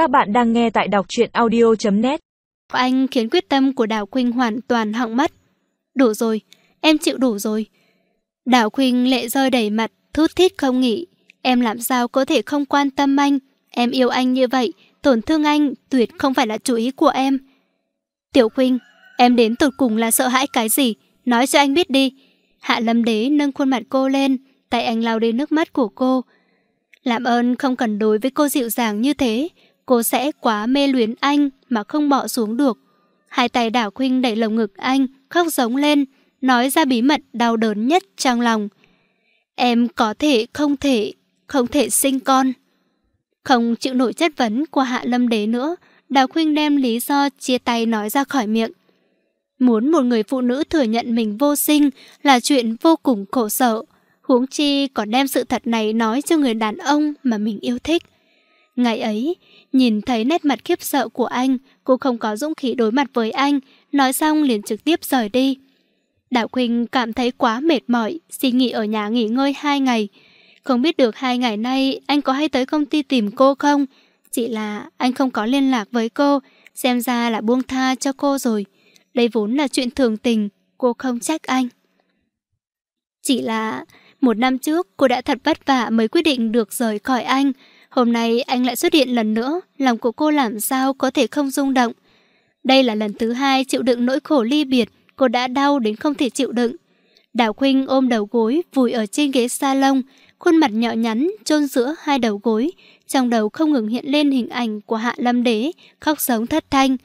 Các bạn đang nghe tại đọc truyện audio.net Anh khiến quyết tâm của Đào quynh hoàn toàn hỏng mất. Đủ rồi, em chịu đủ rồi. Đào quynh lệ rơi đầy mặt, thút thít không nghỉ. Em làm sao có thể không quan tâm anh? Em yêu anh như vậy, tổn thương anh tuyệt không phải là chủ ý của em. Tiểu quynh em đến tột cùng là sợ hãi cái gì? Nói cho anh biết đi. Hạ Lâm Đế nâng khuôn mặt cô lên, tay anh lau đi nước mắt của cô. Làm ơn không cần đối với cô dịu dàng như thế, cô sẽ quá mê luyến anh mà không bỏ xuống được. Hai tay đảo khuynh đẩy lồng ngực anh, khóc giống lên, nói ra bí mật đau đớn nhất trong lòng. Em có thể, không thể, không thể sinh con. Không chịu nổi chất vấn của Hạ Lâm Đế nữa, Đào Khuynh đem lý do chia tay nói ra khỏi miệng. Muốn một người phụ nữ thừa nhận mình vô sinh là chuyện vô cùng khổ sở. Huống chi còn đem sự thật này nói cho người đàn ông mà mình yêu thích. Ngày ấy, nhìn thấy nét mặt khiếp sợ của anh, cô không có dũng khí đối mặt với anh, nói xong liền trực tiếp rời đi. Đạo Quỳnh cảm thấy quá mệt mỏi, xin nghỉ ở nhà nghỉ ngơi hai ngày. Không biết được hai ngày nay anh có hay tới công ty tìm cô không? Chỉ là anh không có liên lạc với cô, xem ra là buông tha cho cô rồi. Đây vốn là chuyện thường tình, cô không trách anh. Chỉ là một năm trước cô đã thật vất vả mới quyết định được rời khỏi anh. Hôm nay anh lại xuất hiện lần nữa, lòng của cô làm sao có thể không rung động. Đây là lần thứ hai chịu đựng nỗi khổ ly biệt, cô đã đau đến không thể chịu đựng. Đào Khuynh ôm đầu gối, vùi ở trên ghế salon, khuôn mặt nhỏ nhắn chôn giữa hai đầu gối, trong đầu không ngừng hiện lên hình ảnh của Hạ Lâm Đế, khóc sống thất thanh.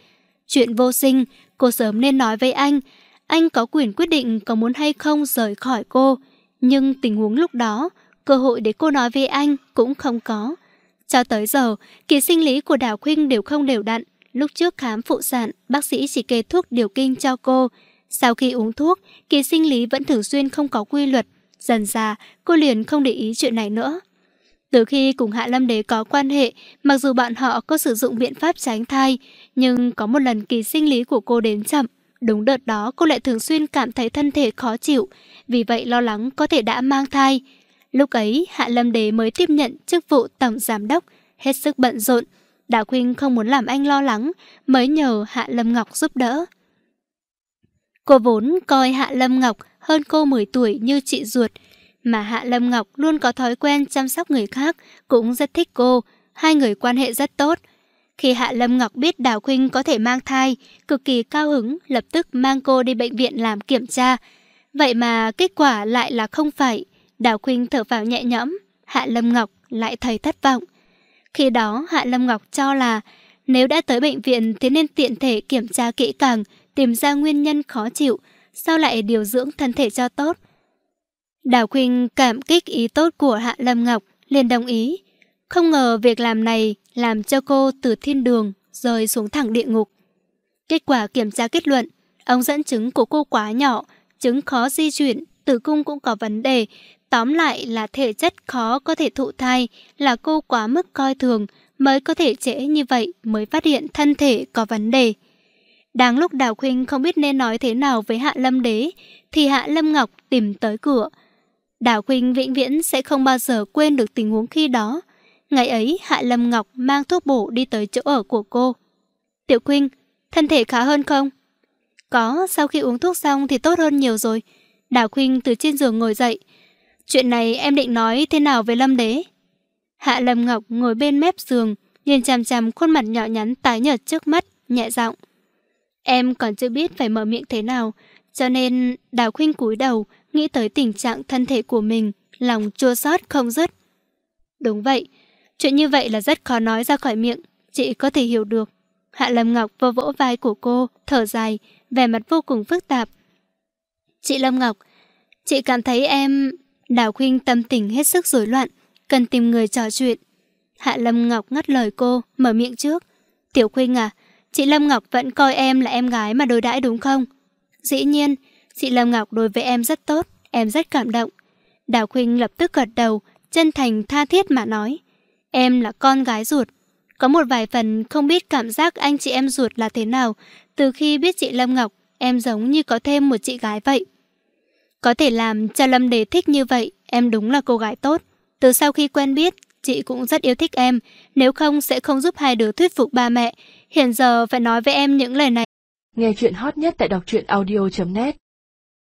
Chuyện vô sinh, cô sớm nên nói với anh, anh có quyền quyết định có muốn hay không rời khỏi cô. Nhưng tình huống lúc đó, cơ hội để cô nói với anh cũng không có. Cho tới giờ, kỳ sinh lý của Đào Khuynh đều không đều đặn. Lúc trước khám phụ sản, bác sĩ chỉ kê thuốc điều kinh cho cô. Sau khi uống thuốc, kỳ sinh lý vẫn thường xuyên không có quy luật. Dần ra, cô liền không để ý chuyện này nữa. Từ khi cùng Hạ Lâm Đế có quan hệ, mặc dù bọn họ có sử dụng biện pháp tránh thai, nhưng có một lần kỳ sinh lý của cô đến chậm. Đúng đợt đó cô lại thường xuyên cảm thấy thân thể khó chịu, vì vậy lo lắng có thể đã mang thai. Lúc ấy, Hạ Lâm Đế mới tiếp nhận chức vụ tổng giám đốc, hết sức bận rộn. Đạo Quynh không muốn làm anh lo lắng, mới nhờ Hạ Lâm Ngọc giúp đỡ. Cô vốn coi Hạ Lâm Ngọc hơn cô 10 tuổi như chị ruột, mà Hạ Lâm Ngọc luôn có thói quen chăm sóc người khác, cũng rất thích cô, hai người quan hệ rất tốt. Khi Hạ Lâm Ngọc biết Đào Khuynh có thể mang thai, cực kỳ cao hứng, lập tức mang cô đi bệnh viện làm kiểm tra. Vậy mà kết quả lại là không phải. Đào Khuynh thở vào nhẹ nhõm, Hạ Lâm Ngọc lại thấy thất vọng. Khi đó Hạ Lâm Ngọc cho là nếu đã tới bệnh viện thì nên tiện thể kiểm tra kỹ càng, tìm ra nguyên nhân khó chịu, sao lại điều dưỡng thân thể cho tốt. Đào Khuynh cảm kích ý tốt của Hạ Lâm Ngọc, liền đồng ý. Không ngờ việc làm này làm cho cô từ thiên đường rơi xuống thẳng địa ngục. Kết quả kiểm tra kết luận, ống dẫn chứng của cô quá nhỏ, trứng khó di chuyển, tử cung cũng có vấn đề. Tóm lại là thể chất khó có thể thụ thai, là cô quá mức coi thường, mới có thể trễ như vậy mới phát hiện thân thể có vấn đề. Đáng lúc Đào Khuynh không biết nên nói thế nào với Hạ Lâm Đế, thì Hạ Lâm Ngọc tìm tới cửa. Đào Khuynh vĩnh viễn sẽ không bao giờ quên được tình huống khi đó. Ngày ấy, Hạ Lâm Ngọc mang thuốc bổ đi tới chỗ ở của cô. Tiểu Khuynh, thân thể khá hơn không? Có, sau khi uống thuốc xong thì tốt hơn nhiều rồi. Đào Khuynh từ trên giường ngồi dậy. Chuyện này em định nói thế nào với Lâm Đế? Hạ Lâm Ngọc ngồi bên mép giường, nhìn chằm chằm khuôn mặt nhỏ nhắn tái nhợt trước mắt, nhẹ giọng. Em còn chưa biết phải mở miệng thế nào, cho nên Đào Khuynh cúi đầu, nghĩ tới tình trạng thân thể của mình, lòng chua xót không dứt. Đúng vậy, chuyện như vậy là rất khó nói ra khỏi miệng, chị có thể hiểu được. Hạ Lâm Ngọc vô vỗ vai của cô, thở dài, vẻ mặt vô cùng phức tạp. Chị Lâm Ngọc, chị cảm thấy em... Đào Khuynh tâm tình hết sức rối loạn, cần tìm người trò chuyện. Hạ Lâm Ngọc ngắt lời cô, mở miệng trước. Tiểu Khuynh à, chị Lâm Ngọc vẫn coi em là em gái mà đối đãi đúng không? Dĩ nhiên, chị Lâm Ngọc đối với em rất tốt, em rất cảm động. Đào Khuynh lập tức gật đầu, chân thành tha thiết mà nói. Em là con gái ruột. Có một vài phần không biết cảm giác anh chị em ruột là thế nào. Từ khi biết chị Lâm Ngọc, em giống như có thêm một chị gái vậy. Có thể làm cho Lâm đề thích như vậy, em đúng là cô gái tốt. Từ sau khi quen biết, chị cũng rất yêu thích em, nếu không sẽ không giúp hai đứa thuyết phục ba mẹ. Hiện giờ phải nói với em những lời này. Nghe chuyện hot nhất tại đọc truyện audio.net